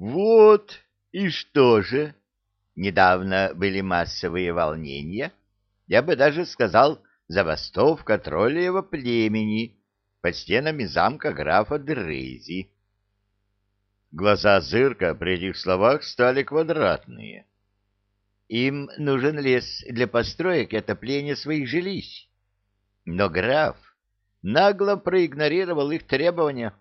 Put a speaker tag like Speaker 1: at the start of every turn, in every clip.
Speaker 1: Вот, и что же? Недавно были массовые волнения, я бы даже сказал, забастовка троллеего племени под стенами замка графа Дрейзи. Глаза Зырка при этих словах стали квадратные. Им нужен лес для построек и отопления своих жилищ. Но граф нагло проигнорировал их требования.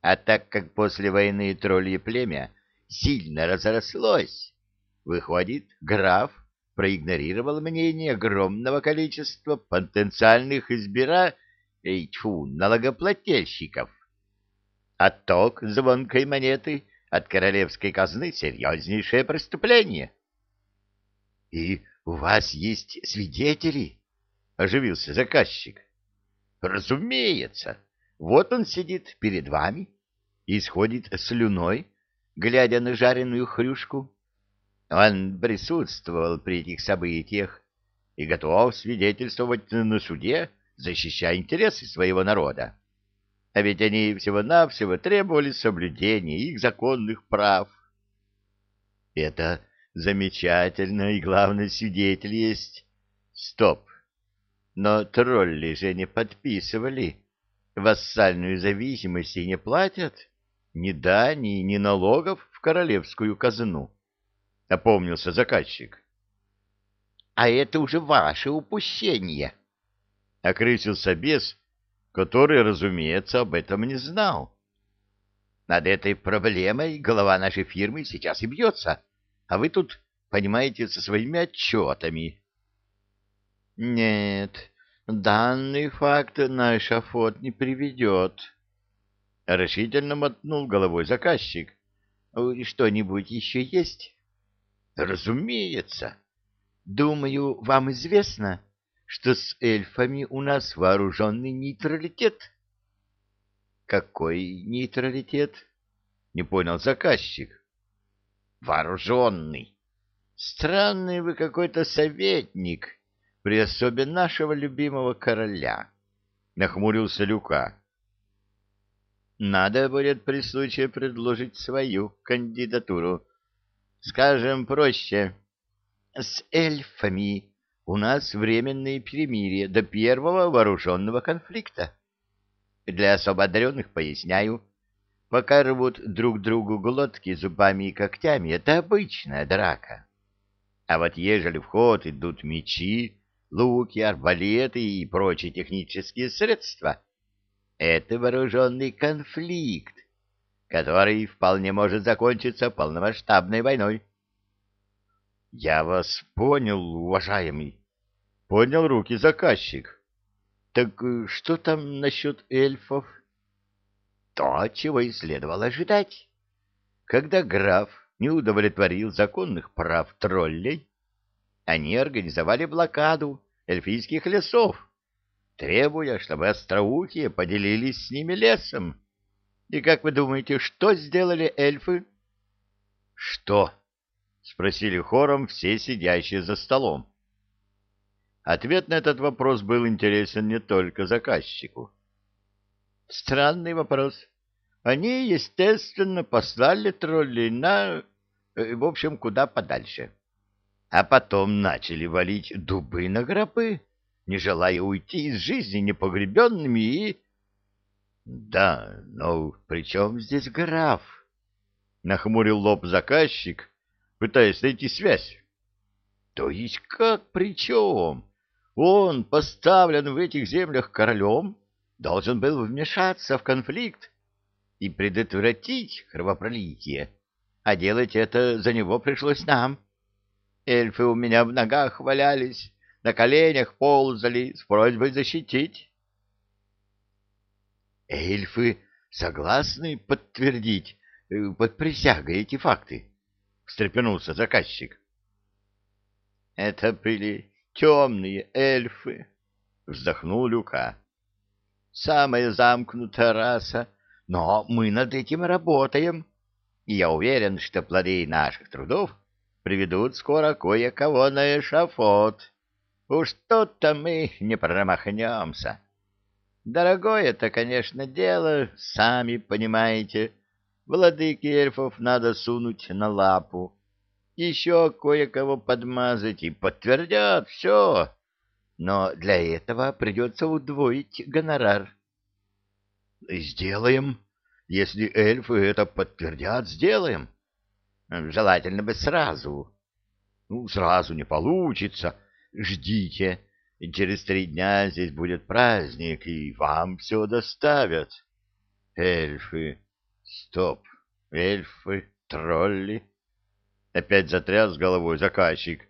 Speaker 1: А так как после войны троллье племя сильно разрослось, выходит, граф проигнорировал мнение огромного количества потенциальных избира... Тьфу, налогоплательщиков. Отток звонкой монеты от королевской казны — серьезнейшее преступление. — И у вас есть свидетели? — оживился заказчик. — Разумеется. Вот он сидит перед вами и сходит слюной, глядя на жареную хрюшку. Он присутствовал при этих событиях и готов свидетельствовать на суде, защищая интересы своего народа. А ведь они всего-навсего требовали соблюдения их законных прав. Это замечательно, и главный свидетель есть. Стоп. Но тролли же не подписывали. Вассальную зависимость и не платят ни дани, ни налогов в королевскую казну. Опомнился заказчик. — А это уже ваше упущение. Окрысился бес, который, разумеется, об этом не знал. Над этой проблемой голова нашей фирмы сейчас и бьется, а вы тут, понимаете, со своими отчетами. Нет, данный факт на эшафот не приведет. Решительно мотнул головой заказчик. Что-нибудь еще есть? Разумеется. Думаю, вам известно, что с эльфами у нас вооруженный нейтралитет. Какой нейтралитет? Не понял заказчик. Вооруженный. Странный вы какой-то советник при особе нашего любимого короля. Нахмурился Люка. Надо будет при случае предложить свою кандидатуру. Скажем проще, с эльфами у нас временное перемирие до первого вооруженного конфликта. Для освободенных поясняю, пока рвут друг другу глотки зубами и когтями, это обычная драка. А вот ежели в ход идут мечи, луки, арбалеты и прочие технические средства, это вооруженный конфликт, который вполне может закончиться полномасштабной войной. — Я вас понял, уважаемый, Поднял руки заказчик. Так э, что там насчет эльфов? То, чего и следовало ожидать. Когда граф не удовлетворил законных прав троллей, они организовали блокаду эльфийских лесов, требуя, чтобы остроухие поделились с ними лесом. И как вы думаете, что сделали эльфы? — Что? — спросили хором все сидящие за столом. Ответ на этот вопрос был интересен не только заказчику. Странный вопрос. Они, естественно, послали троллей на... Э, в общем, куда подальше. А потом начали валить дубы на гробы, не желая уйти из жизни непогребенными и... Да, но при чем здесь граф? Нахмурил лоб заказчик, пытаясь найти связь. То есть как при чем? Он, поставлен в этих землях королем, должен был вмешаться в конфликт и предотвратить кровопролитие, а делать это за него пришлось нам. Эльфы у меня в ногах валялись, на коленях ползали с просьбой защитить. Эльфы согласны подтвердить э, под присягой эти факты? — встрепенулся заказчик. — Это были темные эльфы, — вздохнул Люка. — Самая замкнутая раса, но мы над этим работаем, и я уверен, что плоды наших трудов приведут скоро кое-кого на эшафот. Уж тут-то мы не промахнемся. Дорогое это, конечно, дело, сами понимаете, владыки эльфов надо сунуть на лапу, еще кое-кого подмазать и подтвердят все. Но для этого придется удвоить гонорар. — Сделаем. Если эльфы это подтвердят, сделаем. Желательно бы сразу. Ну, сразу не получится. Ждите. Через три дня здесь будет праздник, и вам все доставят. Эльфы. Стоп. Эльфы, тролли. Опять затряс головой заказчик.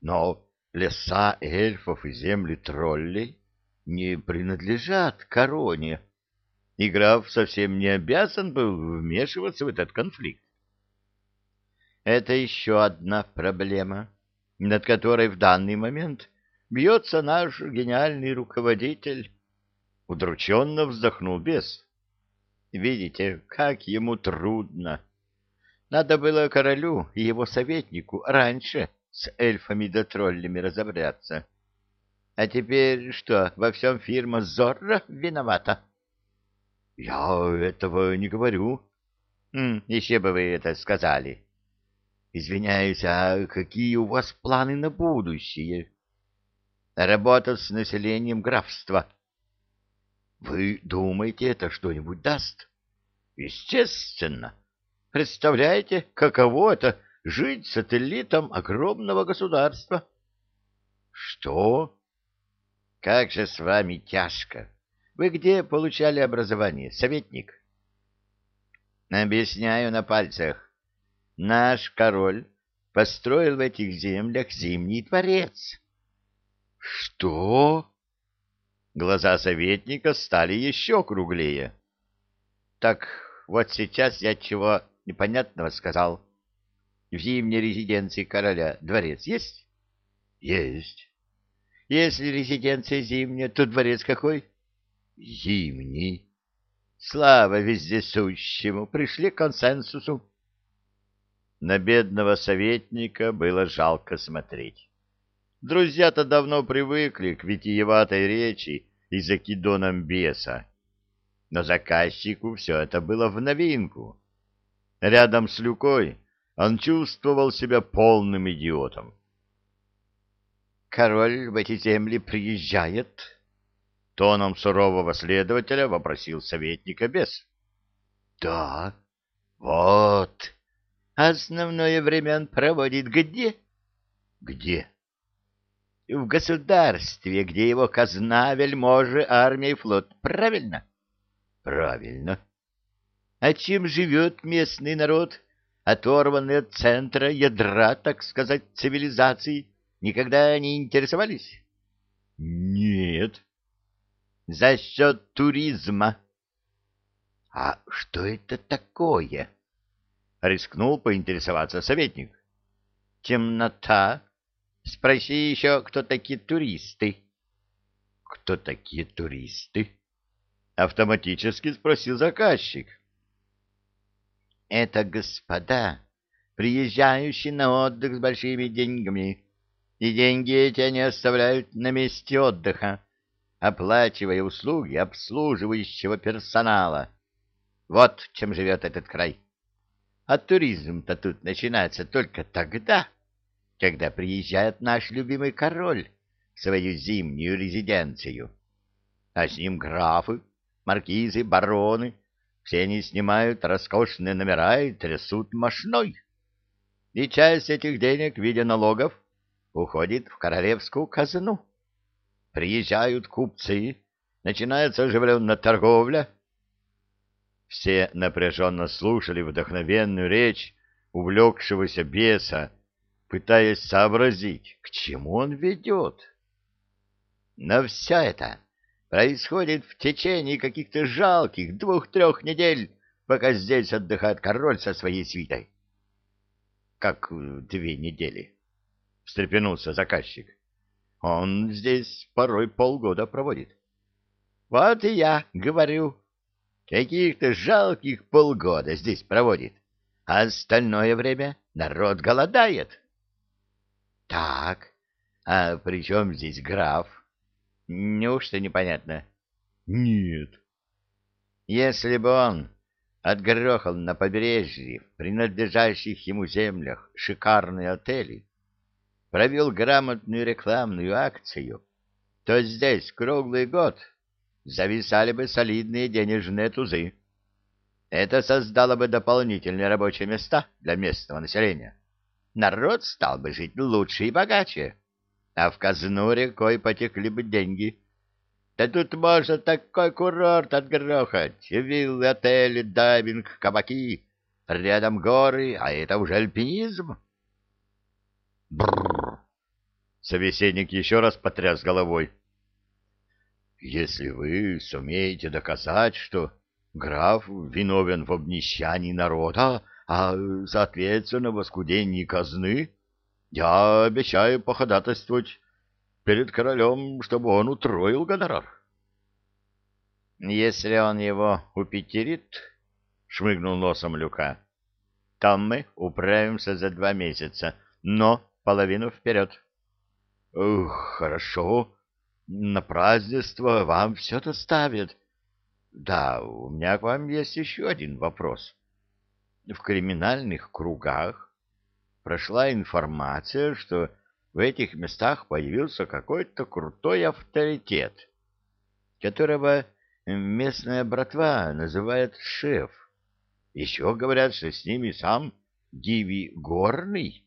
Speaker 1: Но леса эльфов и земли троллей не принадлежат короне и граф совсем не обязан был вмешиваться в этот конфликт. Это еще одна проблема, над которой в данный момент бьется наш гениальный руководитель. Удрученно вздохнул бес. Видите, как ему трудно. Надо было королю и его советнику раньше с эльфами да троллями разобраться. А теперь что, во всем фирма Зорро виновата? — Я этого не говорю. — Еще бы вы это сказали. — Извиняюсь, а какие у вас планы на будущее? — Работа с населением графства. — Вы думаете, это что-нибудь даст? — Естественно. Представляете, каково это — жить сателлитом огромного государства? — Что? — Как же с вами тяжко! — вы где получали образование, советник? Объясняю на пальцах. Наш король построил в этих землях зимний дворец. Что? Глаза советника стали еще круглее. Так вот сейчас я чего непонятного сказал. В зимней резиденции короля дворец есть? Есть. Если резиденция зимняя, то дворец какой? — Зимний. Слава вездесущему, пришли к консенсусу. На бедного советника было жалко смотреть. Друзья-то давно привыкли к витиеватой речи и закидонам беса. Но заказчику все это было в новинку. Рядом с Люкой он чувствовал себя полным идиотом. «Король в эти земли приезжает?» Тоном сурового следователя вопросил советника бес. — Да, вот. Основное время он проводит где? — Где? — В государстве, где его казна, вельможи, армия и флот. Правильно? — Правильно. — А чем живет местный народ, оторванный от центра ядра, так сказать, цивилизации? Никогда не интересовались? — Нет. — за счет туризма. — А что это такое? — рискнул поинтересоваться советник. — Темнота. Спроси еще, кто такие туристы. — Кто такие туристы? — автоматически спросил заказчик. — Это господа, приезжающие на отдых с большими деньгами. И деньги эти они оставляют на месте отдыха оплачивая услуги обслуживающего персонала. Вот чем живет этот край. А туризм-то тут начинается только тогда, когда приезжает наш любимый король в свою зимнюю резиденцию. А с ним графы, маркизы, бароны, все они снимают роскошные номера и трясут мошной. И часть этих денег в виде налогов уходит в королевскую казну. Приезжают купцы, начинается оживленная торговля. Все напряженно слушали вдохновенную речь увлекшегося беса, пытаясь сообразить, к чему он ведет. Но все это происходит в течение каких-то жалких двух-трех недель, пока здесь отдыхает король со своей свитой. — Как две недели? — встрепенулся заказчик. Он здесь порой полгода проводит. Вот и я говорю, каких-то жалких полгода здесь проводит, а остальное время народ голодает. Так, а при чем здесь граф? Неужто непонятно? Нет. Если бы он отгрохал на побережье, в принадлежащих ему землях, шикарные отели, провел грамотную рекламную акцию, то здесь круглый год зависали бы солидные денежные тузы. Это создало бы дополнительные рабочие места для местного населения. Народ стал бы жить лучше и богаче, а в казну рекой потекли бы деньги. Да тут можно такой курорт отгрохать. Виллы, отели, дайвинг, кабаки. Рядом горы, а это уже альпинизм.
Speaker 2: Бррр. Собеседник еще раз потряс головой. Если вы сумеете доказать, что граф виновен в обнищании народа, а, соответственно, в оскудении казны, я обещаю походатайствовать перед королем, чтобы он утроил гонорар.
Speaker 1: — Если он его упетерит, — шмыгнул носом Люка, — то мы управимся за два месяца, но половину вперед.
Speaker 2: — Хорошо, на празднество вам все доставят. Да, у меня к вам есть еще один вопрос. В криминальных кругах прошла информация, что в этих местах появился какой-то крутой авторитет, которого местная братва называет шеф. Еще говорят, что с ними сам Диви Горный.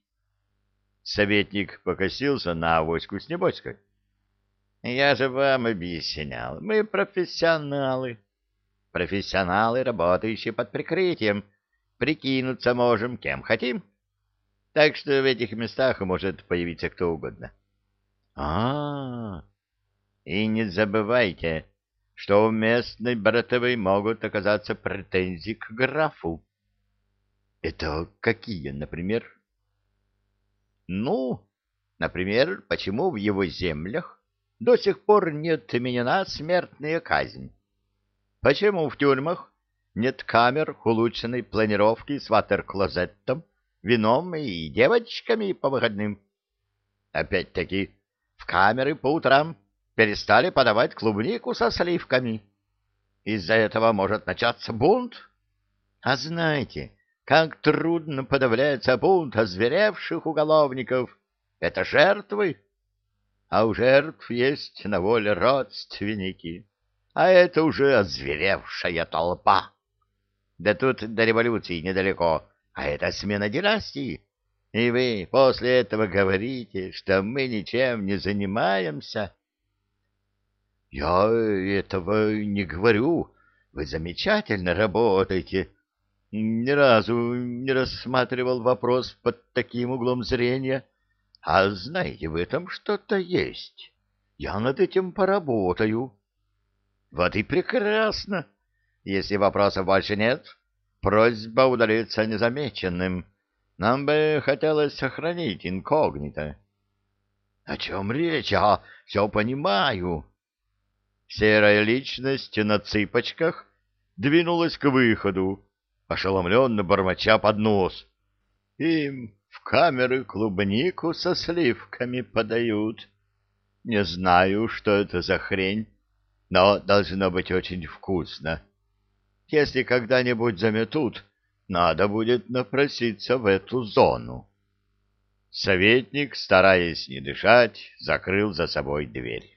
Speaker 2: Советник покосился на авоську с небоськой.
Speaker 1: Я же вам объяснял, мы профессионалы. Профессионалы, работающие под прикрытием. Прикинуться можем, кем хотим. Так что в этих местах может появиться кто угодно. А, -а, -а. и не забывайте, что у местной братовой могут оказаться претензии к графу.
Speaker 2: Это какие, например?
Speaker 1: Ну, например, почему в его землях до сих пор не отменена смертная казнь? Почему в тюрьмах нет камер улучшенной планировки с ватер-клозеттом, вином и девочками по выходным? Опять-таки, в камеры по утрам перестали подавать клубнику со сливками. Из-за этого может начаться бунт. А знаете, как трудно подавляется бунт озверевших уголовников. Это жертвы а у жертв есть на воле родственники, а это уже озверевшая толпа. Да тут до революции недалеко, а это смена династии. И вы после этого говорите, что мы ничем не занимаемся.
Speaker 2: Я этого не говорю. Вы замечательно работаете. Ни разу не рассматривал вопрос под таким углом зрения. А знаете, в этом что-то есть. Я над этим поработаю.
Speaker 1: Вот и прекрасно. Если вопросов больше нет, просьба удалиться незамеченным. Нам бы хотелось сохранить инкогнито.
Speaker 2: О чем речь? Я все понимаю.
Speaker 1: Серая личность на цыпочках двинулась к выходу, ошеломленно бормоча под нос. Им в камеры клубнику со сливками подают. Не знаю, что это за хрень, но должно быть очень вкусно. Если когда-нибудь заметут, надо будет напроситься в эту зону. Советник, стараясь не дышать, закрыл за собой дверь.